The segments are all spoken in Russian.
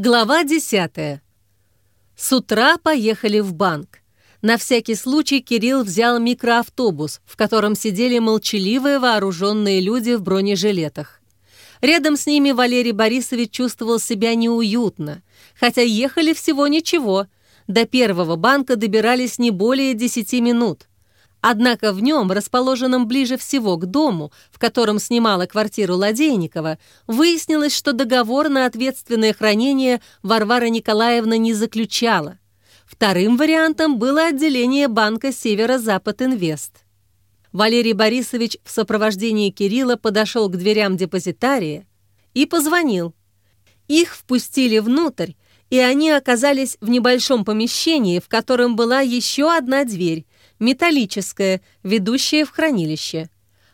Глава 10. С утра поехали в банк. На всякий случай Кирилл взял микроавтобус, в котором сидели молчаливые вооруженные люди в бронежилетах. Рядом с ними Валерий Борисович чувствовал себя неуютно, хотя ехали всего ничего. До первого банка добирались не более 10 минут. Однако в нем, расположенном ближе всего к дому, в котором снимала квартиру Ладейникова, выяснилось, что договор на ответственное хранение Варвара Николаевна не заключала. Вторым вариантом было отделение банка «Северо-Запад Инвест». Валерий Борисович в сопровождении Кирилла подошел к дверям депозитария и позвонил. Их впустили внутрь, и они оказались в небольшом помещении, в котором была еще одна дверь, металлическая, ведущая в хранилище.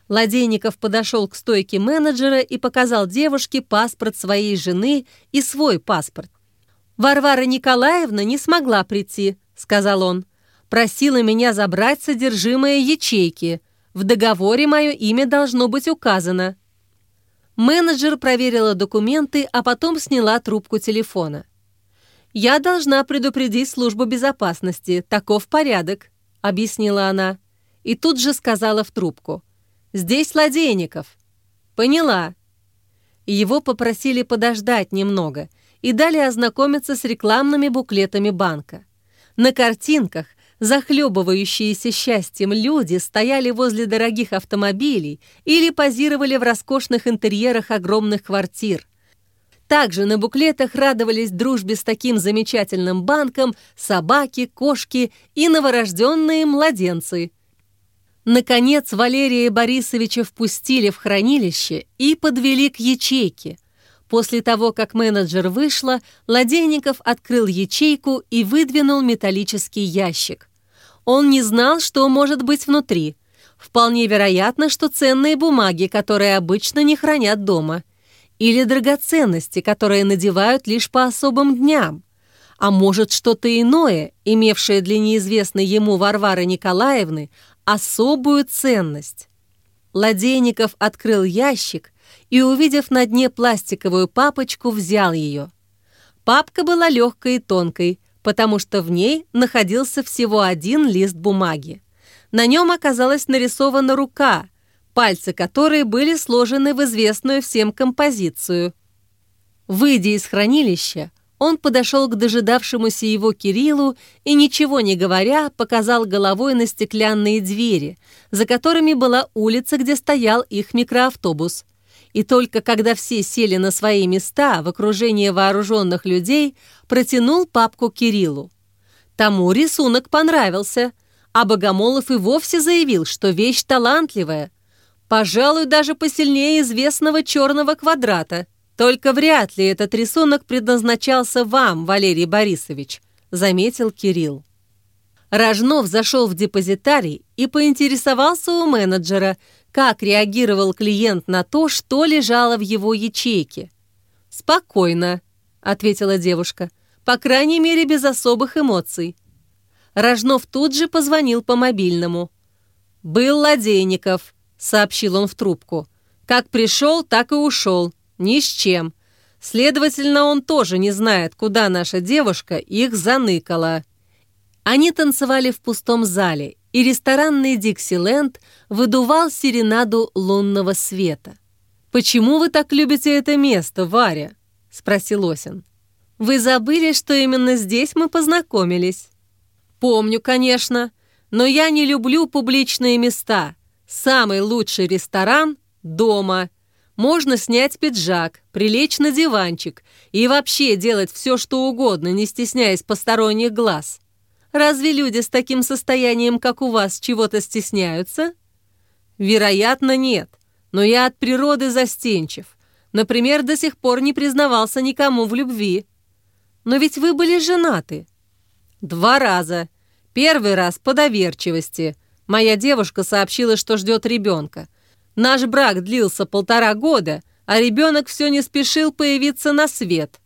Ладейников подошел к стойке менеджера и показал девушке паспорт своей жены и свой паспорт. «Варвара Николаевна не смогла прийти», — сказал он. «Просила меня забрать содержимое ячейки. В договоре мое имя должно быть указано». Менеджер проверила документы, а потом сняла трубку телефона. «Я должна предупредить службу безопасности. Таков порядок объяснила она. И тут же сказала в трубку. «Здесь Ладейников». «Поняла». Его попросили подождать немного и дали ознакомиться с рекламными буклетами банка. На картинках захлебывающиеся счастьем люди стояли возле дорогих автомобилей или позировали в роскошных интерьерах огромных квартир. Также на буклетах радовались дружбе с таким замечательным банком собаки, кошки и новорожденные младенцы. Наконец Валерия Борисовича впустили в хранилище и подвели к ячейке. После того, как менеджер вышла, Ладейников открыл ячейку и выдвинул металлический ящик. Он не знал, что может быть внутри. Вполне вероятно, что ценные бумаги, которые обычно не хранят дома – или драгоценности, которые надевают лишь по особым дням? А может, что-то иное, имевшее для неизвестной ему Варвары Николаевны особую ценность? Ладейников открыл ящик и, увидев на дне пластиковую папочку, взял ее. Папка была легкой и тонкой, потому что в ней находился всего один лист бумаги. На нем оказалась нарисована рука, пальцы которой были сложены в известную всем композицию. Выйдя из хранилища, он подошел к дожидавшемуся его Кириллу и, ничего не говоря, показал головой на стеклянные двери, за которыми была улица, где стоял их микроавтобус. И только когда все сели на свои места в окружении вооруженных людей, протянул папку Кириллу. Тому рисунок понравился, а Богомолов и вовсе заявил, что вещь талантливая, Пожалуй, даже посильнее известного черного квадрата. Только вряд ли этот рисунок предназначался вам, Валерий Борисович, заметил Кирилл. Рожнов зашел в депозитарий и поинтересовался у менеджера, как реагировал клиент на то, что лежало в его ячейке. «Спокойно», — ответила девушка, «по крайней мере, без особых эмоций». Рожнов тут же позвонил по мобильному. «Был Ладейников», сообщил он в трубку. «Как пришел, так и ушел. Ни с чем. Следовательно, он тоже не знает, куда наша девушка их заныкала». Они танцевали в пустом зале, и ресторанный «Диксиленд» выдувал серенаду лунного света. «Почему вы так любите это место, Варя?» — спросил Осин. «Вы забыли, что именно здесь мы познакомились?» «Помню, конечно, но я не люблю публичные места. Самый лучший ресторан – дома. Можно снять пиджак, прилечь на диванчик и вообще делать все, что угодно, не стесняясь посторонних глаз. Разве люди с таким состоянием, как у вас, чего-то стесняются? Вероятно, нет. Но я от природы застенчив. Например, до сих пор не признавался никому в любви. Но ведь вы были женаты. Два раза. Первый раз по доверчивости – Моя девушка сообщила, что ждет ребенка. Наш брак длился полтора года, а ребенок все не спешил появиться на свет.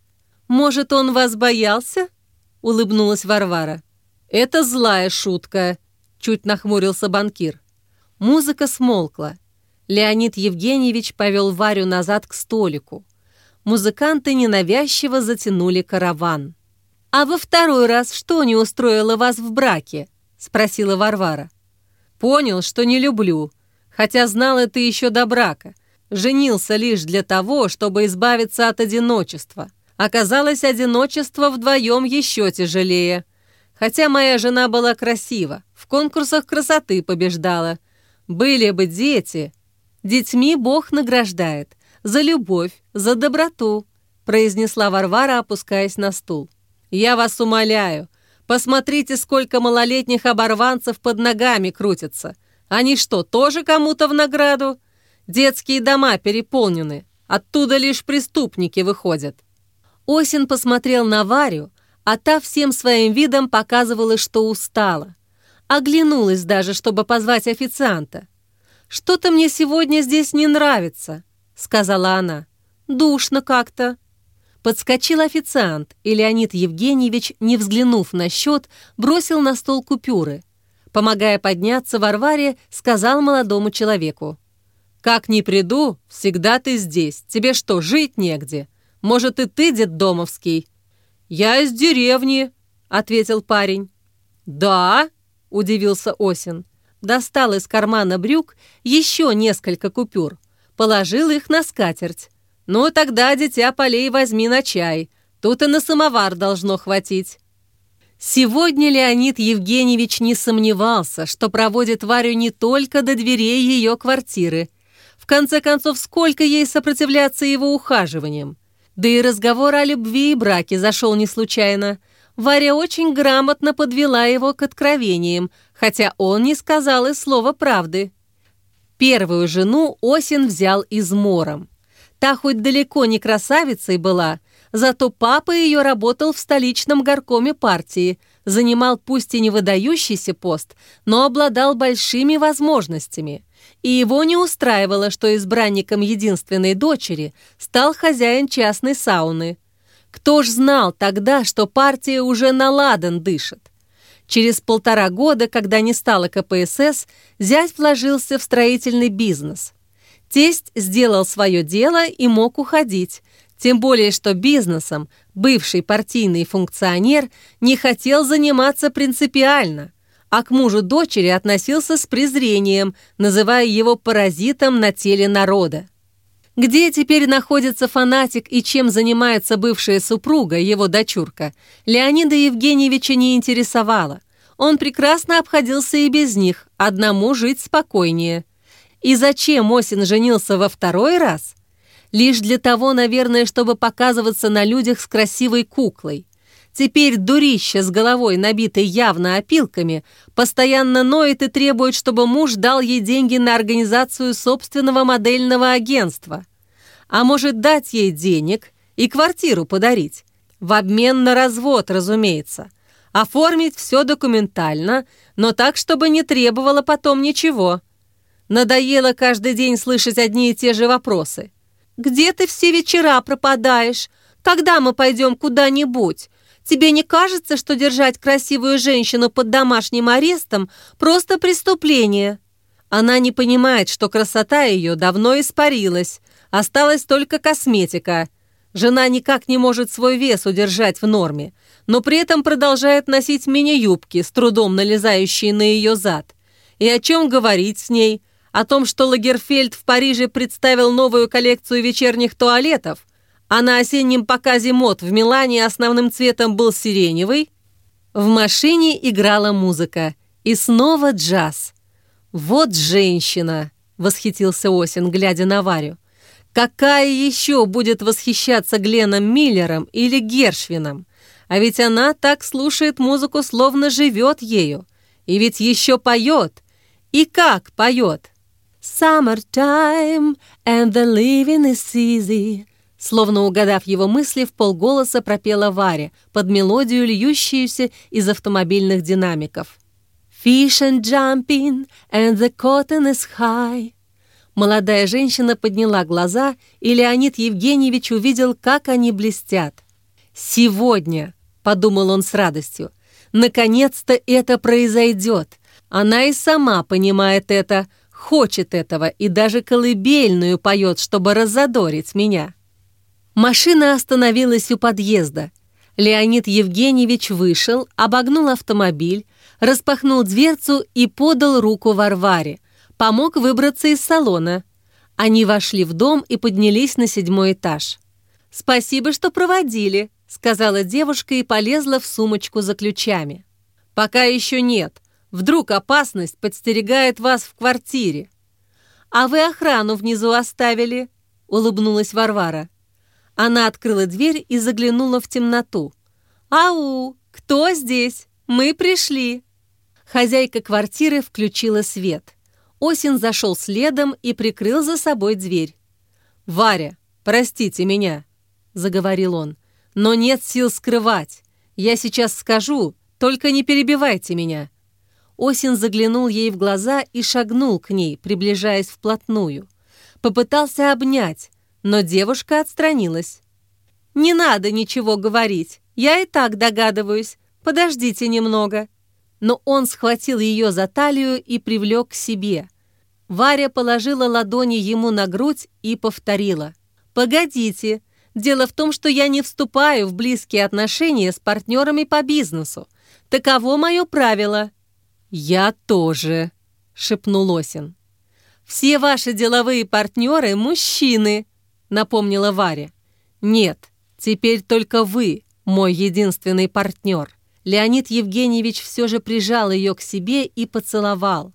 «Может, он вас боялся?» — улыбнулась Варвара. «Это злая шутка», — чуть нахмурился банкир. Музыка смолкла. Леонид Евгеньевич повел Варю назад к столику. музыканты ненавязчиво затянули караван. «А во второй раз что не устроило вас в браке?» — спросила Варвара. «Понял, что не люблю, хотя знал это еще до брака. Женился лишь для того, чтобы избавиться от одиночества. Оказалось, одиночество вдвоем еще тяжелее. Хотя моя жена была красива, в конкурсах красоты побеждала. Были бы дети. Детьми Бог награждает. За любовь, за доброту», — произнесла Варвара, опускаясь на стул. «Я вас умоляю, посмотрите, сколько малолетних оборванцев под ногами крутятся. Они что, тоже кому-то в награду? Детские дома переполнены, оттуда лишь преступники выходят». Осин посмотрел на Варю, а та всем своим видом показывала, что устала. Оглянулась даже, чтобы позвать официанта. «Что-то мне сегодня здесь не нравится», — сказала она. «Душно как-то». Подскочил официант, и Леонид Евгеньевич, не взглянув на счет, бросил на стол купюры. Помогая подняться Варваре, сказал молодому человеку. «Как ни приду, всегда ты здесь. Тебе что, жить негде? Может, и ты детдомовский?» «Я из деревни», — ответил парень. «Да?» — удивился Осин. Достал из кармана брюк еще несколько купюр. Положил их на скатерть. «Ну, тогда, дитя полей, возьми на чай. Тут и на самовар должно хватить». Сегодня Леонид Евгеньевич не сомневался, что проводит Варю не только до дверей ее квартиры. В конце концов, сколько ей сопротивляться его ухаживаниям? Да и разговор о любви и браке зашел не случайно. Варя очень грамотно подвела его к откровениям, хотя он не сказал и слова правды. Первую жену Осин взял измором. Та хоть далеко не красавицей была, зато папа ее работал в столичном горкоме партии, занимал пусть и не выдающийся пост, но обладал большими возможностями и его не устраивало, что избранником единственной дочери стал хозяин частной сауны. Кто ж знал тогда, что партия уже на ладан дышит? Через полтора года, когда не стало КПСС, зять вложился в строительный бизнес. Тесть сделал свое дело и мог уходить, тем более что бизнесом бывший партийный функционер не хотел заниматься принципиально – а к мужу дочери относился с презрением, называя его паразитом на теле народа. Где теперь находится фанатик и чем занимается бывшая супруга, его дочурка, Леонида Евгеньевича не интересовало. Он прекрасно обходился и без них, одному жить спокойнее. И зачем Осин женился во второй раз? Лишь для того, наверное, чтобы показываться на людях с красивой куклой. Теперь дурище с головой, набитой явно опилками, постоянно ноет и требует, чтобы муж дал ей деньги на организацию собственного модельного агентства. А может дать ей денег и квартиру подарить. В обмен на развод, разумеется. Оформить все документально, но так, чтобы не требовало потом ничего. Надоело каждый день слышать одни и те же вопросы. «Где ты все вечера пропадаешь? Когда мы пойдем куда-нибудь? Тебе не кажется, что держать красивую женщину под домашним арестом – просто преступление? Она не понимает, что красота ее давно испарилась, осталась только косметика. Жена никак не может свой вес удержать в норме, но при этом продолжает носить мини-юбки, с трудом налезающие на ее зад. И о чем говорить с ней? О том, что Лагерфельд в Париже представил новую коллекцию вечерних туалетов? а на осеннем показе мод в Милане основным цветом был сиреневый, в машине играла музыка. И снова джаз. «Вот женщина!» — восхитился Осин, глядя на Варю. «Какая еще будет восхищаться Гленом Миллером или Гершвином? А ведь она так слушает музыку, словно живет ею. И ведь еще поет. И как поет?» «Summertime and the living is easy», Словно угадав его мысли, в полголоса пропела Варя под мелодию, льющуюся из автомобильных динамиков. «Fish and jumping, and the cotton is high». Молодая женщина подняла глаза, и Леонид Евгеньевич увидел, как они блестят. «Сегодня», — подумал он с радостью, — «наконец-то это произойдет. Она и сама понимает это, хочет этого и даже колыбельную поет, чтобы разодорить меня». Машина остановилась у подъезда. Леонид Евгеньевич вышел, обогнул автомобиль, распахнул дверцу и подал руку Варваре. Помог выбраться из салона. Они вошли в дом и поднялись на седьмой этаж. «Спасибо, что проводили», — сказала девушка и полезла в сумочку за ключами. «Пока еще нет. Вдруг опасность подстерегает вас в квартире». «А вы охрану внизу оставили?» — улыбнулась Варвара. Она открыла дверь и заглянула в темноту. «Ау! Кто здесь? Мы пришли!» Хозяйка квартиры включила свет. Осин зашел следом и прикрыл за собой дверь. «Варя, простите меня», — заговорил он, — «но нет сил скрывать. Я сейчас скажу, только не перебивайте меня». Осин заглянул ей в глаза и шагнул к ней, приближаясь вплотную. Попытался обнять, но девушка отстранилась. «Не надо ничего говорить, я и так догадываюсь. Подождите немного». Но он схватил ее за талию и привлек к себе. Варя положила ладони ему на грудь и повторила. «Погодите, дело в том, что я не вступаю в близкие отношения с партнерами по бизнесу. Таково мое правило». «Я тоже», — шепнул Осин. «Все ваши деловые партнеры — мужчины», — напомнила Варя. «Нет, теперь только вы, мой единственный партнер». Леонид Евгеньевич все же прижал ее к себе и поцеловал.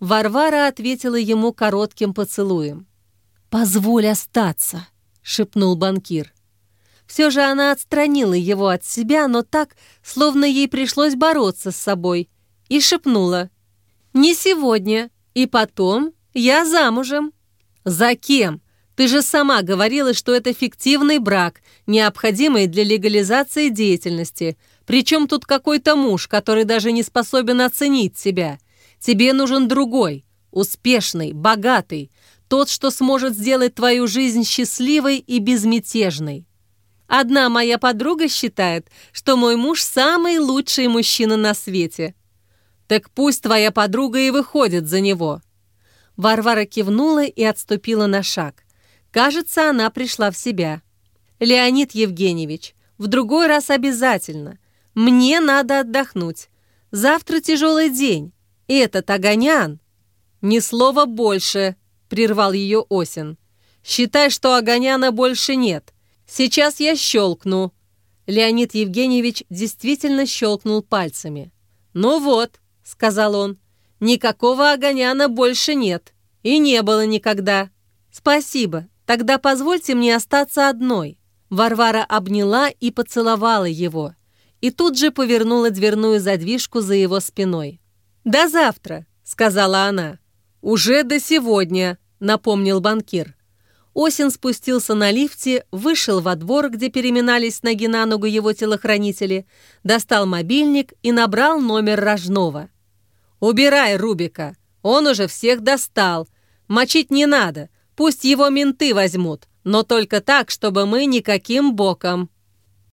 Варвара ответила ему коротким поцелуем. «Позволь остаться», — шепнул банкир. Все же она отстранила его от себя, но так, словно ей пришлось бороться с собой — и шепнула. «Не сегодня, и потом я замужем». «За кем? Ты же сама говорила, что это фиктивный брак, необходимый для легализации деятельности. Причем тут какой-то муж, который даже не способен оценить тебя. Тебе нужен другой, успешный, богатый, тот, что сможет сделать твою жизнь счастливой и безмятежной. Одна моя подруга считает, что мой муж самый лучший мужчина на свете. Так пусть твоя подруга и выходит за него». Варвара кивнула и отступила на шаг. Кажется, она пришла в себя. «Леонид Евгеньевич, в другой раз обязательно. Мне надо отдохнуть. Завтра тяжелый день. Этот Огонян...» «Ни слова больше», — прервал ее Осин. «Считай, что Огоняна больше нет. Сейчас я щелкну». Леонид Евгеньевич действительно щелкнул пальцами. «Ну вот, — сказал он. «Никакого Огоняна больше нет. И не было никогда. Спасибо. Тогда позвольте мне остаться одной». Варвара обняла и поцеловала его. И тут же повернула дверную задвижку за его спиной. «До завтра», — сказала она. «Уже до сегодня», — напомнил банкир. Осин спустился на лифте, вышел во двор, где переминались ноги на ногу его телохранители, достал мобильник и набрал номер Рожнова. «Убирай Рубика! Он уже всех достал! Мочить не надо, пусть его менты возьмут, но только так, чтобы мы никаким боком!»